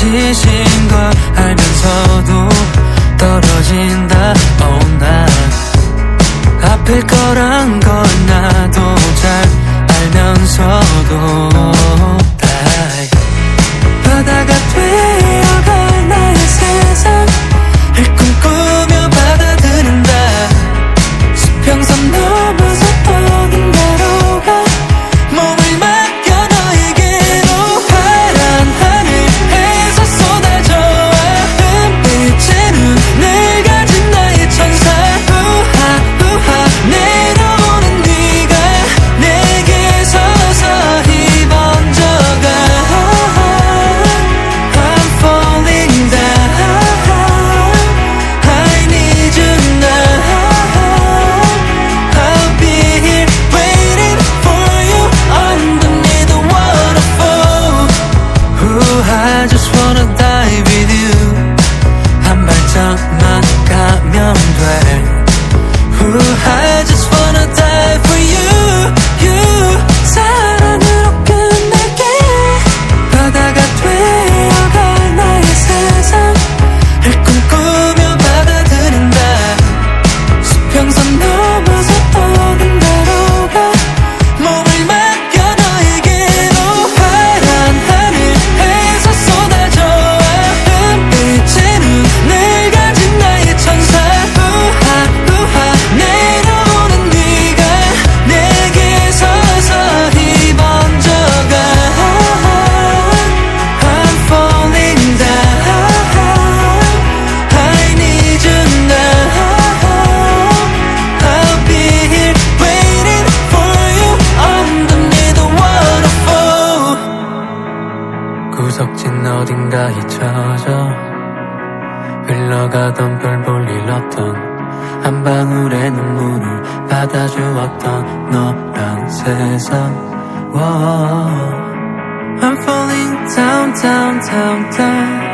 지신 걸 알면서도 떨어진다. Oh 난 아플 거란 걸 석진 어딘가 잊혀져 흘러가던 별 볼 일 없던 한 방울의 눈물을 받아주었던 너란 세상 Whoa. I'm falling down down down down